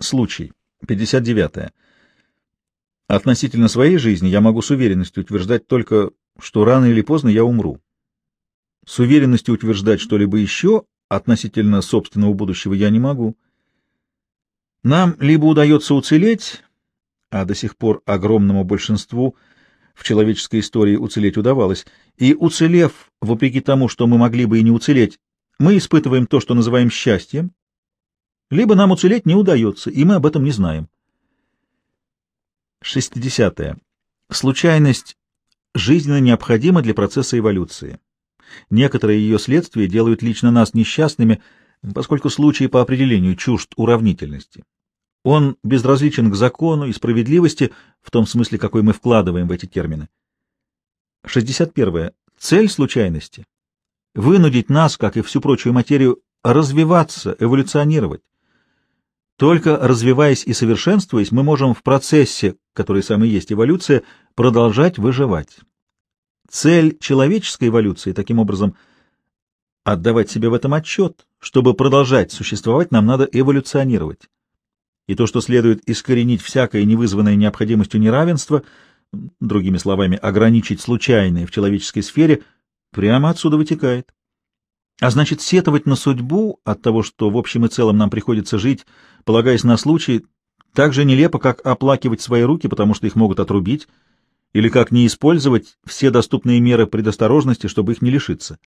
Случай. 59. Относительно своей жизни я могу с уверенностью утверждать только, что рано или поздно я умру. С уверенностью утверждать что-либо еще относительно собственного будущего я не могу. Нам либо удается уцелеть, а до сих пор огромному большинству в человеческой истории уцелеть удавалось, и уцелев, вопреки тому, что мы могли бы и не уцелеть, мы испытываем то, что называем счастьем, либо нам уцелеть не удается, и мы об этом не знаем. 60. -е. Случайность жизненно необходима для процесса эволюции. Некоторые ее следствия делают лично нас несчастными, поскольку случай по определению чужд уравнительности. Он безразличен к закону и справедливости в том смысле, какой мы вкладываем в эти термины. 61. Цель случайности — вынудить нас, как и всю прочую материю, развиваться, эволюционировать. Только развиваясь и совершенствуясь, мы можем в процессе, который сам и есть эволюция, продолжать выживать. Цель человеческой эволюции, таким образом, отдавать себе в этом отчет. Чтобы продолжать существовать, нам надо эволюционировать. И то, что следует искоренить всякое невызванное необходимостью неравенство, другими словами, ограничить случайное в человеческой сфере, прямо отсюда вытекает. А значит, сетовать на судьбу от того, что в общем и целом нам приходится жить, полагаясь на случай, так же нелепо, как оплакивать свои руки, потому что их могут отрубить, или как не использовать все доступные меры предосторожности, чтобы их не лишиться.